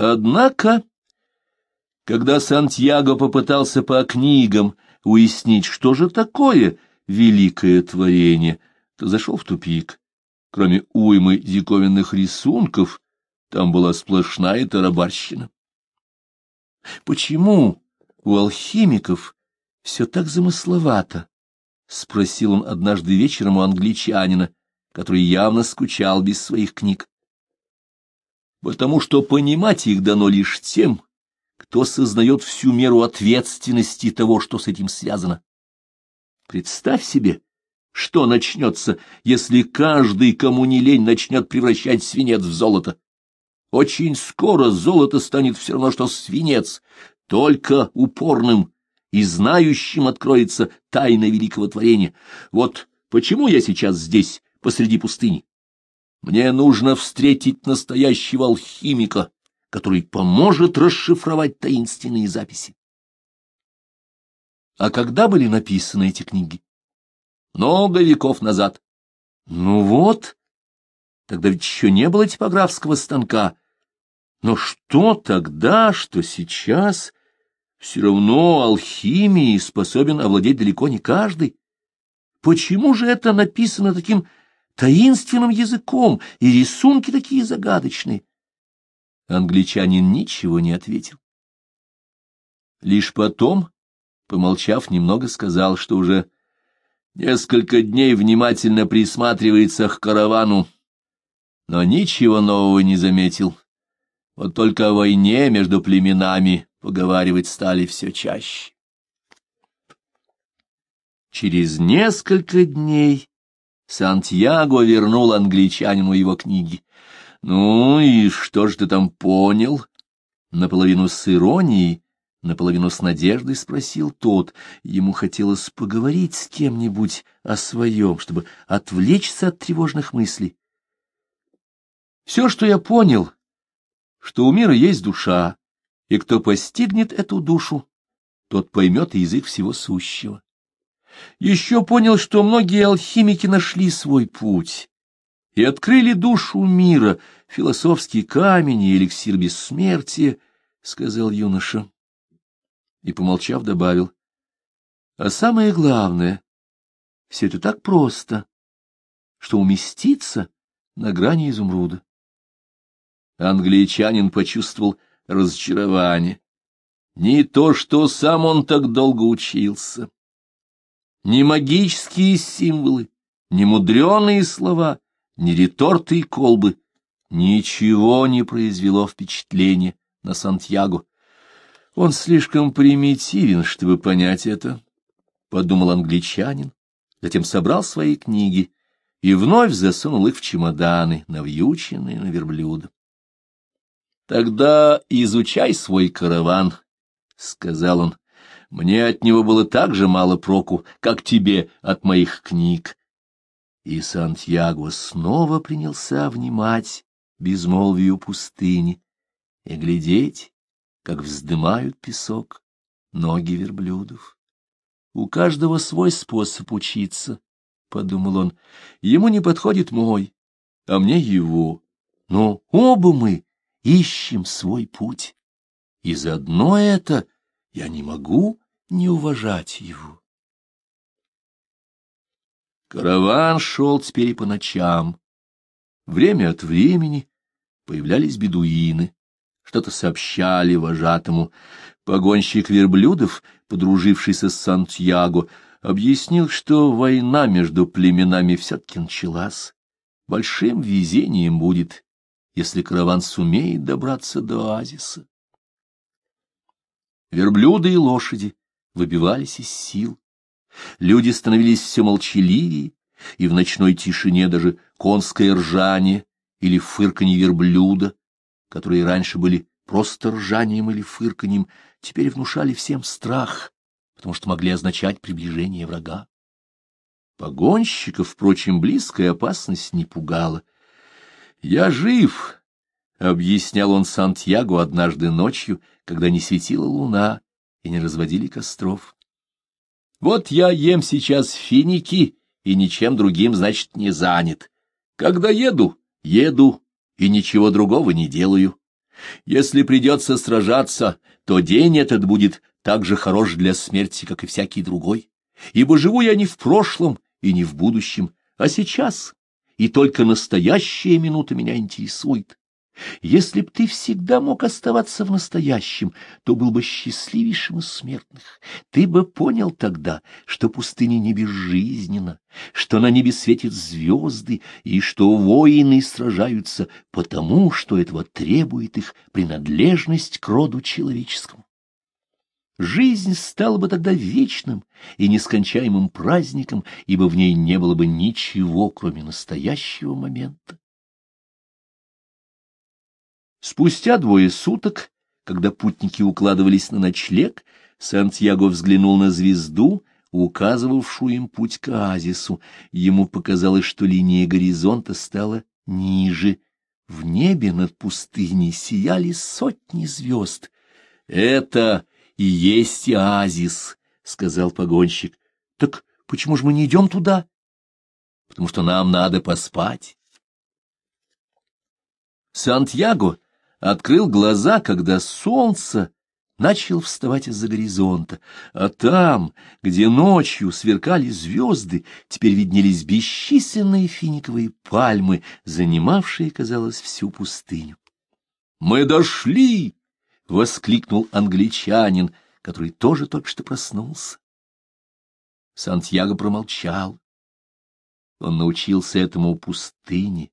Однако, когда Сантьяго попытался по книгам уяснить, что же такое великое творение, то зашел в тупик. Кроме уймы диковинных рисунков, там была сплошная тарабарщина. Почему у алхимиков все так замысловато? — спросил он однажды вечером у англичанина, который явно скучал без своих книг. — Потому что понимать их дано лишь тем, кто сознает всю меру ответственности того, что с этим связано. Представь себе, что начнется, если каждый, кому не лень, начнет превращать свинец в золото. Очень скоро золото станет все равно, что свинец, только упорным и знающим откроется тайна великого творения. Вот почему я сейчас здесь, посреди пустыни. Мне нужно встретить настоящего алхимика, который поможет расшифровать таинственные записи. А когда были написаны эти книги? Много веков назад. Ну вот, тогда ведь еще не было типографского станка. Но что тогда, что сейчас, все равно алхимией способен овладеть далеко не каждый. Почему же это написано таким таинственным языком, и рисунки такие загадочные? Англичанин ничего не ответил. Лишь потом, помолчав немного, сказал, что уже несколько дней внимательно присматривается к каравану, но ничего нового не заметил. Вот только о войне между племенами поговаривать стали все чаще. Через несколько дней Сантьяго вернул англичанину его книги. — Ну и что же ты там понял? Наполовину с иронией, наполовину с надеждой спросил тот. Ему хотелось поговорить с кем-нибудь о своем, чтобы отвлечься от тревожных мыслей. Все, что я понял, что у мира есть душа, и кто постигнет эту душу, тот поймет язык всего сущего. Еще понял, что многие алхимики нашли свой путь и открыли душу мира, философский камень и эликсир бессмертия, — сказал юноша. И, помолчав, добавил. А самое главное, все это так просто, что уместится на грани изумруда. Англичанин почувствовал разочарование. Не то, что сам он так долго учился. Ни магические символы, ни мудреные слова, ни реторты и колбы. Ничего не произвело впечатления на Сантьяго. Он слишком примитивен, чтобы понять это, — подумал англичанин, затем собрал свои книги и вновь засунул их в чемоданы, навьюченные на верблюда. Тогда изучай свой караван, — сказал он. Мне от него было так же мало проку, как тебе от моих книг. И Сантьяго снова принялся внимать безмолвию пустыни и глядеть, как вздымают песок ноги верблюдов. У каждого свой способ учиться, — подумал он. Ему не подходит мой, а мне его. Но оба мы ищем свой путь. И заодно это я не могу не уважать его. Караван шел теперь и по ночам. Время от времени появлялись бедуины, что-то сообщали вожатому. Погонщик верблюдов, подружившийся с Сантьяго, объяснил, что война между племенами все-таки началась. Большим везением будет, если караван сумеет добраться до оазиса. Верблюды и лошади выбивались из сил. Люди становились все молчаливее, и в ночной тишине даже конское ржание или фырканье верблюда, которые раньше были просто ржанием или фырканьем, теперь внушали всем страх, потому что могли означать приближение врага. Погонщиков, впрочем, близкая опасность не пугала. «Я жив», — объяснял он Сантьяго однажды ночью, когда не светила луна и не разводили костров. «Вот я ем сейчас финики и ничем другим, значит, не занят. Когда еду, еду и ничего другого не делаю. Если придется сражаться, то день этот будет так же хорош для смерти, как и всякий другой. Ибо живу я не в прошлом и не в будущем, а сейчас, и только настоящая минута меня интересует. Если б ты всегда мог оставаться в настоящем, то был бы счастливейшим из смертных. Ты бы понял тогда, что пустыня не безжизненна, что на небе светят звезды, и что воины сражаются потому, что этого требует их принадлежность к роду человеческому. Жизнь стала бы тогда вечным и нескончаемым праздником, ибо в ней не было бы ничего, кроме настоящего момента. Спустя двое суток, когда путники укладывались на ночлег, Сантьяго взглянул на звезду, указывавшую им путь к оазису. Ему показалось, что линия горизонта стала ниже. В небе над пустыней сияли сотни звезд. — Это и есть оазис, — сказал погонщик. — Так почему же мы не идем туда? — Потому что нам надо поспать. Сантьяго открыл глаза, когда солнце начал вставать из-за горизонта, а там, где ночью сверкали звезды, теперь виднелись бесчисленные финиковые пальмы, занимавшие, казалось, всю пустыню. «Мы дошли!» — воскликнул англичанин, который тоже только что проснулся. Сантьяго промолчал. Он научился этому у пустыни,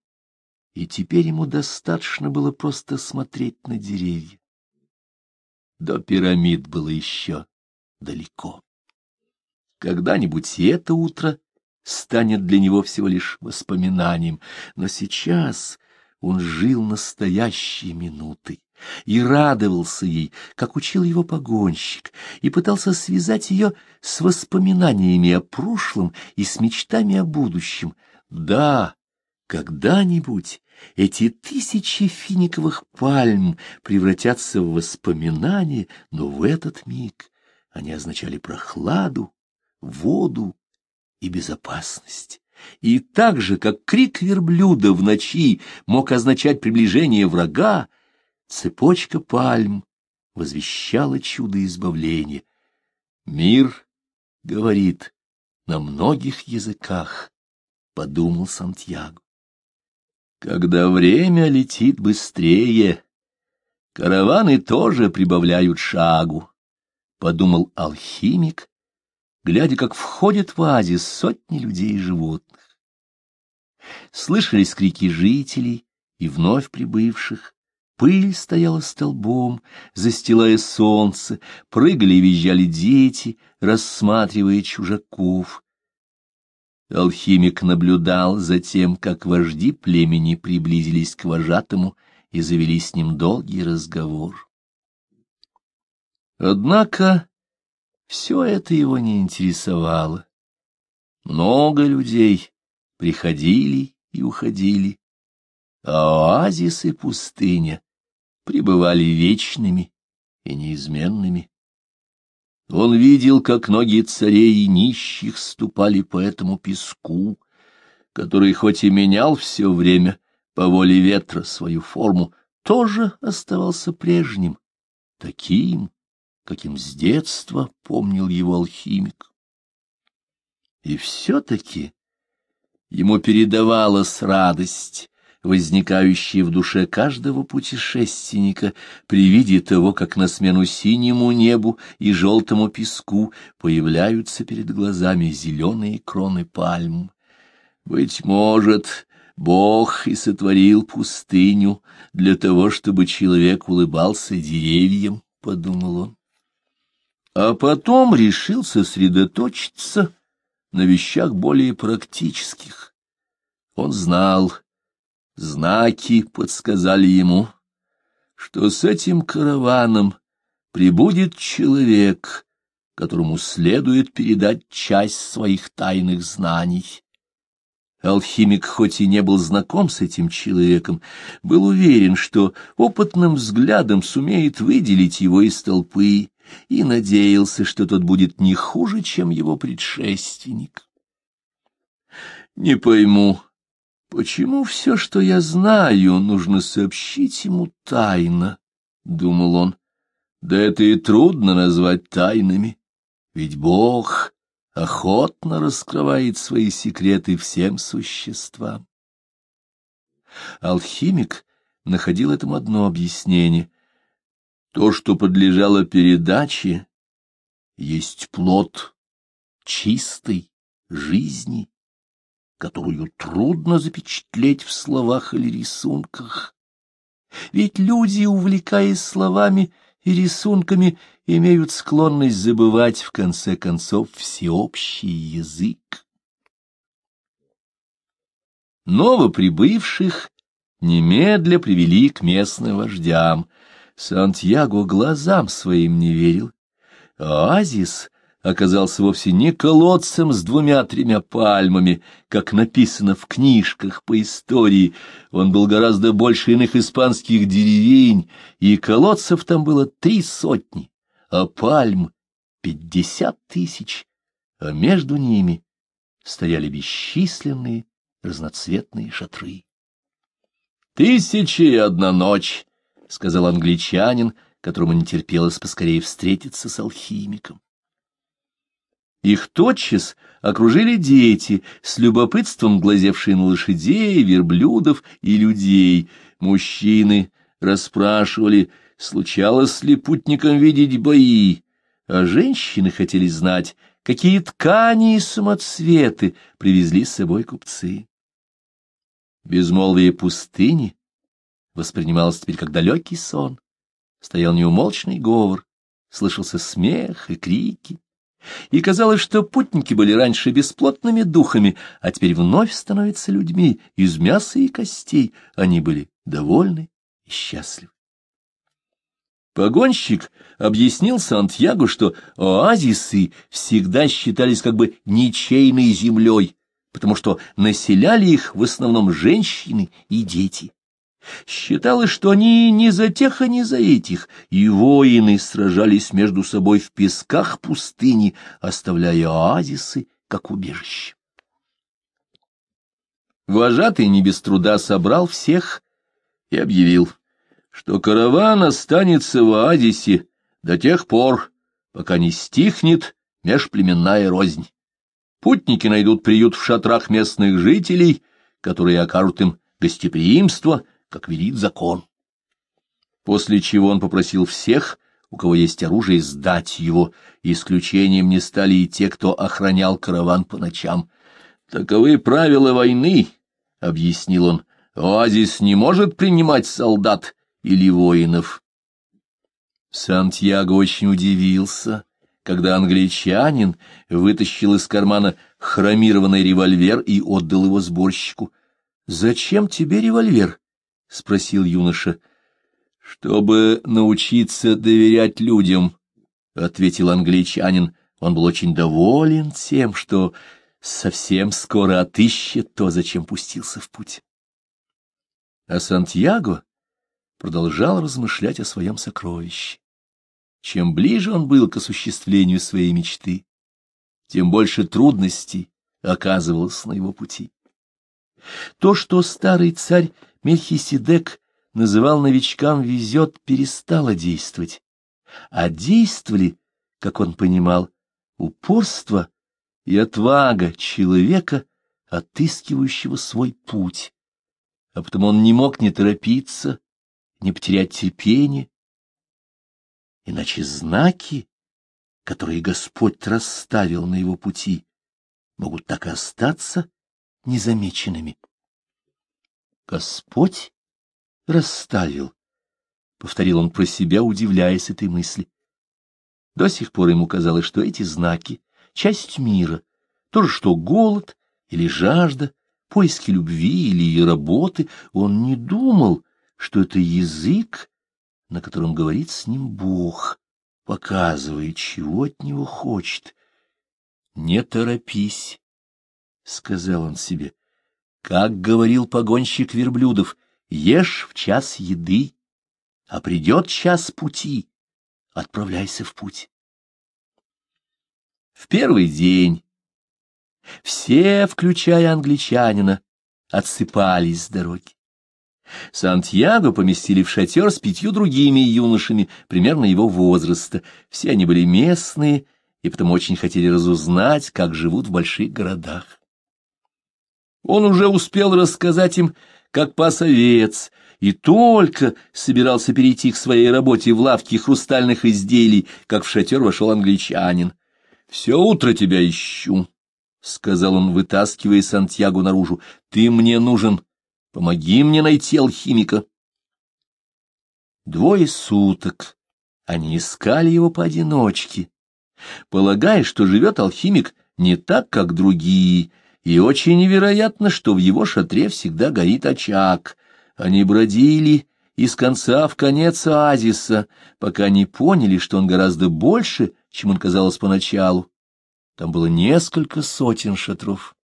и теперь ему достаточно было просто смотреть на деревья. До пирамид было еще далеко. Когда-нибудь и это утро станет для него всего лишь воспоминанием, но сейчас он жил настоящей минутой и радовался ей, как учил его погонщик, и пытался связать ее с воспоминаниями о прошлом и с мечтами о будущем. Да, когда-нибудь эти тысячи финиковых пальм превратятся в воспоминания, но в этот миг они означали прохладу, воду и безопасность. И так же, как крик верблюда в ночи мог означать приближение врага, цепочка пальм возвещала чудо избавления. Мир говорит на многих языках, — подумал Сантьяго. Когда время летит быстрее, караваны тоже прибавляют шагу, — подумал алхимик, глядя, как входят в оазис сотни людей и животных. Слышались крики жителей и вновь прибывших, пыль стояла столбом, застилая солнце, прыгали и визжали дети, рассматривая чужаков, Алхимик наблюдал за тем, как вожди племени приблизились к вожатому и завели с ним долгий разговор. Однако все это его не интересовало. Много людей приходили и уходили, а оазис и пустыня пребывали вечными и неизменными. Он видел, как ноги царей и нищих ступали по этому песку, который хоть и менял все время по воле ветра свою форму, тоже оставался прежним, таким, каким с детства помнил его алхимик. И все-таки ему передавалась радость, возникающие в душе каждого путешественника при виде того, как на смену синему небу и желтому песку появляются перед глазами зеленые кроны пальм. Быть может, Бог и сотворил пустыню для того, чтобы человек улыбался деревьям, — подумал он. А потом решил сосредоточиться на вещах более практических. Он знал, Знаки подсказали ему, что с этим караваном прибудет человек, которому следует передать часть своих тайных знаний. Алхимик, хоть и не был знаком с этим человеком, был уверен, что опытным взглядом сумеет выделить его из толпы, и надеялся, что тот будет не хуже, чем его предшественник. Не пойму, Почему все, что я знаю, нужно сообщить ему тайно? — думал он. Да это и трудно назвать тайнами, ведь Бог охотно раскрывает свои секреты всем существам. Алхимик находил этому одно объяснение. То, что подлежало передаче, есть плод чистой жизни, которую трудно запечатлеть в словах или рисунках. Ведь люди, увлекаясь словами и рисунками, имеют склонность забывать, в конце концов, всеобщий язык. Новоприбывших немедля привели к местным вождям. Сантьяго глазам своим не верил. Оазис оказался вовсе не колодцем с двумя-тремя пальмами, как написано в книжках по истории. Он был гораздо больше иных испанских деревень, и колодцев там было три сотни, а пальм — пятьдесят тысяч, а между ними стояли бесчисленные разноцветные шатры. «Тысяча и одна ночь», — сказал англичанин, которому не терпелось поскорее встретиться с алхимиком. Их тотчас окружили дети, с любопытством глазевшие на лошадей, верблюдов и людей. Мужчины расспрашивали, случалось ли путникам видеть бои, а женщины хотели знать, какие ткани и самоцветы привезли с собой купцы. Безмолвие пустыни воспринималось теперь как далекий сон. Стоял неумолчный говор, слышался смех и крики. И казалось, что путники были раньше бесплотными духами, а теперь вновь становятся людьми из мяса и костей. Они были довольны и счастливы. Погонщик объяснил Сантьяго, что оазисы всегда считались как бы ничейной землей, потому что населяли их в основном женщины и дети. Считалось, что они не за тех, а не за этих, и воины сражались между собой в песках пустыни, оставляя оазисы как убежище. Вожатый не без труда собрал всех и объявил, что караван останется в оазисе до тех пор, пока не стихнет межплеменная рознь путники найдут приют в шатрах местных жителей, которые окажут им гостеприимство, как велит закон. После чего он попросил всех, у кого есть оружие, сдать его, исключением не стали и те, кто охранял караван по ночам. «Таковы правила войны», — объяснил он, — «оазис не может принимать солдат или воинов». Сантьяго очень удивился когда англичанин вытащил из кармана хромированный револьвер и отдал его сборщику. — Зачем тебе револьвер? — спросил юноша. — Чтобы научиться доверять людям, — ответил англичанин. Он был очень доволен тем, что совсем скоро отыщет то, зачем пустился в путь. А Сантьяго продолжал размышлять о своем сокровище. Чем ближе он был к осуществлению своей мечты, тем больше трудностей оказывалось на его пути. То, что старый царь Мельхиседек называл новичкам «везет», перестало действовать, а действовали, как он понимал, упорство и отвага человека, отыскивающего свой путь. А потому он не мог не торопиться, не потерять терпение, иначе знаки, которые Господь расставил на его пути, могут так и остаться незамеченными. Господь расставил, — повторил он про себя, удивляясь этой мысли. До сих пор ему казалось, что эти знаки — часть мира, то же, что голод или жажда, поиски любви или работы. Он не думал, что это язык, на котором говорит с ним Бог, показывая, чего от него хочет. «Не торопись», — сказал он себе, — «как говорил погонщик верблюдов, ешь в час еды, а придет час пути, отправляйся в путь». В первый день все, включая англичанина, отсыпались с дороги. Сантьяго поместили в шатер с пятью другими юношами, примерно его возраста. Все они были местные и потому очень хотели разузнать, как живут в больших городах. Он уже успел рассказать им, как пас овец, и только собирался перейти к своей работе в лавке хрустальных изделий, как в шатер вошел англичанин. — Все утро тебя ищу, — сказал он, вытаскивая Сантьяго наружу. — Ты мне нужен. Помоги мне найти алхимика. Двое суток они искали его поодиночке, полагая, что живет алхимик не так, как другие, и очень невероятно, что в его шатре всегда горит очаг. Они бродили из конца в конец оазиса, пока не поняли, что он гораздо больше, чем он казалось поначалу. Там было несколько сотен шатров.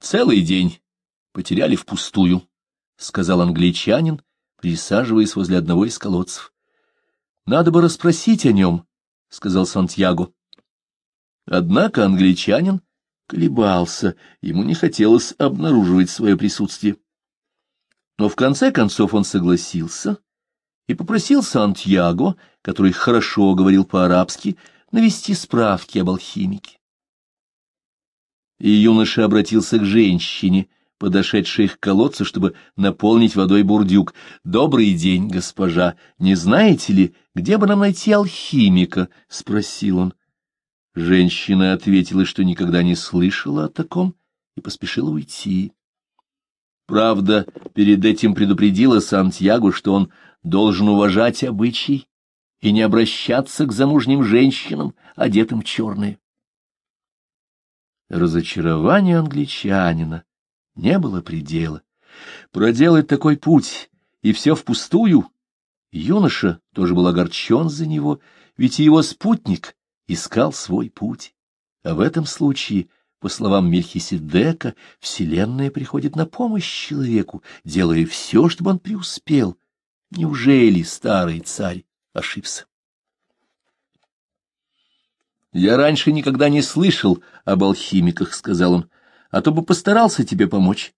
Целый день потеряли впустую, — сказал англичанин, присаживаясь возле одного из колодцев. — Надо бы расспросить о нем, — сказал Сантьяго. Однако англичанин колебался, ему не хотелось обнаруживать свое присутствие. Но в конце концов он согласился и попросил Сантьяго, который хорошо говорил по-арабски, навести справки об алхимике. И юноша обратился к женщине — подошедший к колодцу, чтобы наполнить водой бурдюк. «Добрый день, госпожа. Не знаете ли, где бы нам найти алхимика?» — спросил он. Женщина ответила, что никогда не слышала о таком, и поспешила уйти. Правда, перед этим предупредила Сантьяго, что он должен уважать обычай и не обращаться к замужним женщинам, одетым в черное. Разочарование англичанина не было предела. Проделать такой путь, и все впустую. Юноша тоже был огорчен за него, ведь и его спутник искал свой путь. А в этом случае, по словам Мельхиседека, Вселенная приходит на помощь человеку, делая все, чтобы он преуспел. Неужели старый царь ошибся? «Я раньше никогда не слышал об алхимиках», — сказал он а то бы постарался тебе помочь.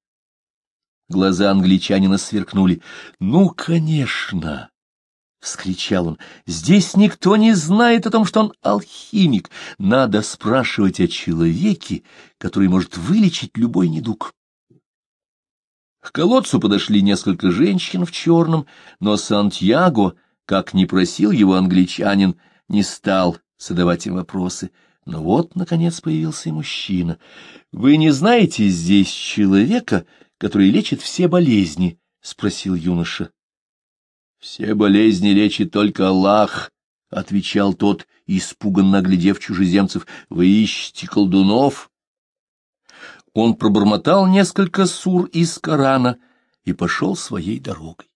Глаза англичанина сверкнули. — Ну, конечно! — вскричал он. — Здесь никто не знает о том, что он алхимик. Надо спрашивать о человеке, который может вылечить любой недуг. К колодцу подошли несколько женщин в черном, но Сантьяго, как не просил его англичанин, не стал задавать им вопросы. Но вот, наконец, появился и мужчина. — Вы не знаете здесь человека, который лечит все болезни? — спросил юноша. — Все болезни лечит только Аллах, — отвечал тот, испуганно оглядев чужеземцев. — Вы ищете колдунов? Он пробормотал несколько сур из Корана и пошел своей дорогой.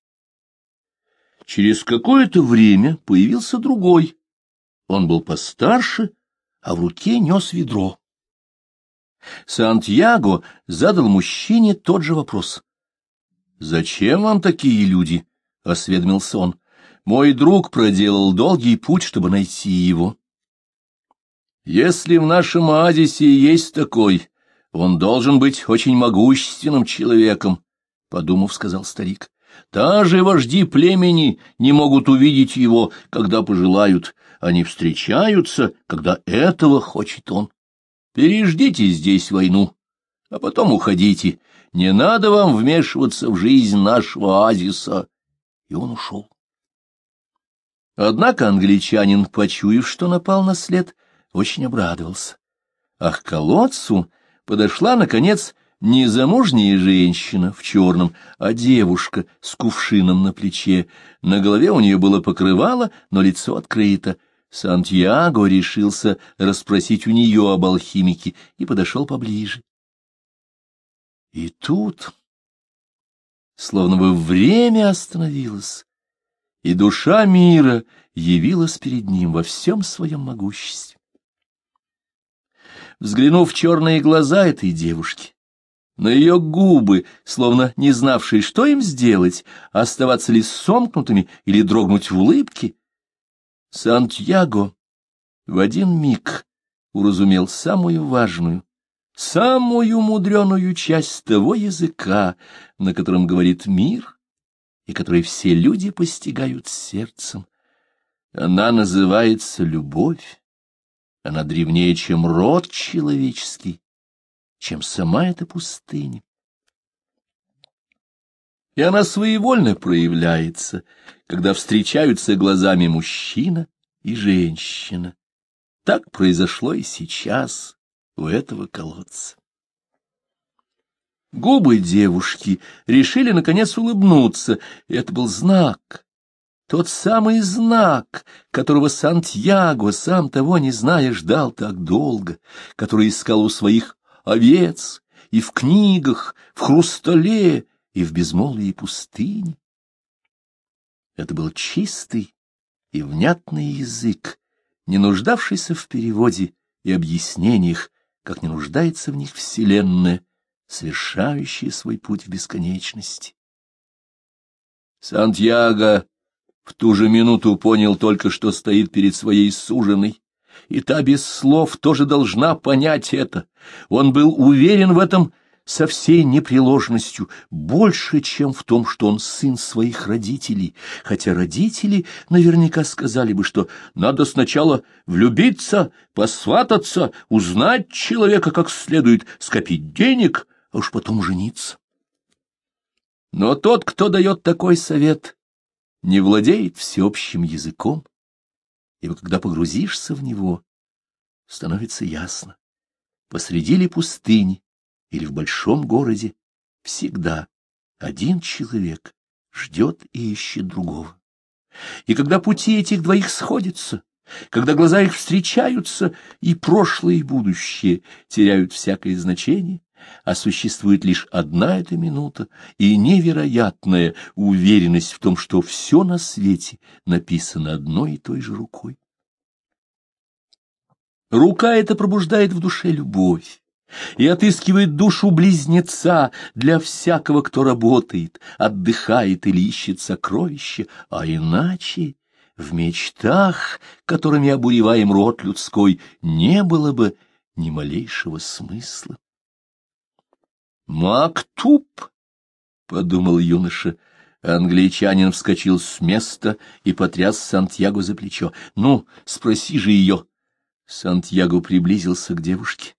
Через какое-то время появился другой. Он был постарше а в руке нес ведро. Сантьяго задал мужчине тот же вопрос. «Зачем вам такие люди?» — осведомился он. «Мой друг проделал долгий путь, чтобы найти его». «Если в нашем оазисе есть такой, он должен быть очень могущественным человеком», — подумав, сказал старик. «Даже вожди племени не могут увидеть его, когда пожелают они встречаются, когда этого хочет он. Переждите здесь войну, а потом уходите. Не надо вам вмешиваться в жизнь нашего оазиса. И он ушел. Однако англичанин, почуяв, что напал на след, очень обрадовался. А к колодцу подошла, наконец, не замужняя женщина в черном, а девушка с кувшином на плече. На голове у нее было покрывало, но лицо открыто — Сантьяго решился расспросить у нее об алхимике и подошел поближе. И тут, словно бы время остановилось, и душа мира явилась перед ним во всем своем могуществе. Взглянув в черные глаза этой девушки, на ее губы, словно не знавшие, что им сделать, оставаться ли сомкнутыми или дрогнуть в улыбке, Сантьяго в один миг уразумел самую важную, самую мудреную часть того языка, на котором говорит мир и который все люди постигают сердцем. Она называется любовь. Она древнее, чем род человеческий, чем сама эта пустыня. И она своевольно проявляется, когда встречаются глазами мужчина и женщина. Так произошло и сейчас у этого колодца. Губы девушки решили, наконец, улыбнуться, и это был знак, тот самый знак, которого Сантьяго, сам того не зная, ждал так долго, который искал у своих овец и в книгах, в хрустале и в безмолвии пустыни. Это был чистый и внятный язык, не нуждавшийся в переводе и объяснениях, как не нуждается в них Вселенная, совершающая свой путь в бесконечности. Сантьяго в ту же минуту понял только, что стоит перед своей суженой, и та без слов тоже должна понять это. Он был уверен в этом со всей непреложностью, больше, чем в том, что он сын своих родителей, хотя родители наверняка сказали бы, что надо сначала влюбиться, посвататься, узнать человека как следует, скопить денег, а уж потом жениться. Но тот, кто дает такой совет, не владеет всеобщим языком, ибо когда погрузишься в него, становится ясно. Посреди ли пустыни или в большом городе всегда один человек ждет и ищет другого. И когда пути этих двоих сходятся, когда глаза их встречаются, и прошлое, и будущее теряют всякое значение, а существует лишь одна эта минута и невероятная уверенность в том, что все на свете написано одной и той же рукой. Рука эта пробуждает в душе любовь и отыскивает душу близнеца для всякого, кто работает, отдыхает или ищет сокровища, а иначе в мечтах, которыми обуреваем род людской, не было бы ни малейшего смысла. «Мактуб!» — подумал юноша. Англичанин вскочил с места и потряс Сантьяго за плечо. «Ну, спроси же ее!» Сантьяго приблизился к девушке.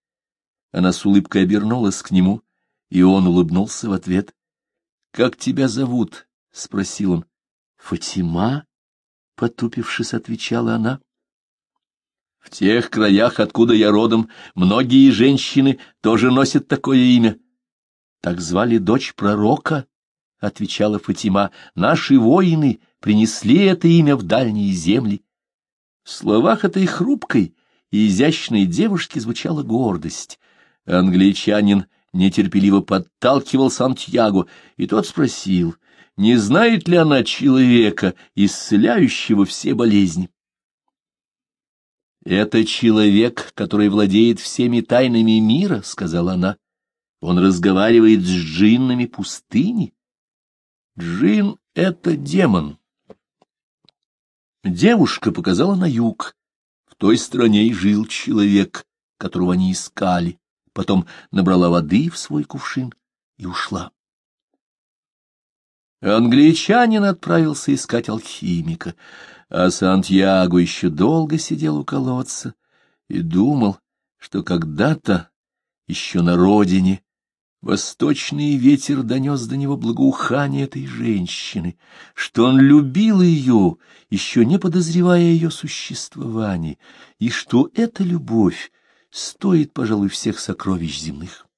Она с улыбкой обернулась к нему, и он улыбнулся в ответ. — Как тебя зовут? — спросил он. — Фатима, — потупившись, отвечала она. — В тех краях, откуда я родом, многие женщины тоже носят такое имя. — Так звали дочь пророка, — отвечала Фатима. — Наши воины принесли это имя в дальние земли. В словах этой хрупкой и изящной девушки звучала гордость. Англичанин нетерпеливо подталкивал Сантьяго, и тот спросил, не знает ли она человека, исцеляющего все болезни. «Это человек, который владеет всеми тайнами мира», — сказала она. «Он разговаривает с джиннами пустыни». «Джин — это демон». Девушка показала на юг. В той стране и жил человек, которого они искали потом набрала воды в свой кувшин и ушла. Англичанин отправился искать алхимика, а Сантьяго еще долго сидел у колодца и думал, что когда-то, еще на родине, восточный ветер донес до него благоухание этой женщины, что он любил ее, еще не подозревая ее существования, и что эта любовь стоит, пожалуй, всех сокровищ земных.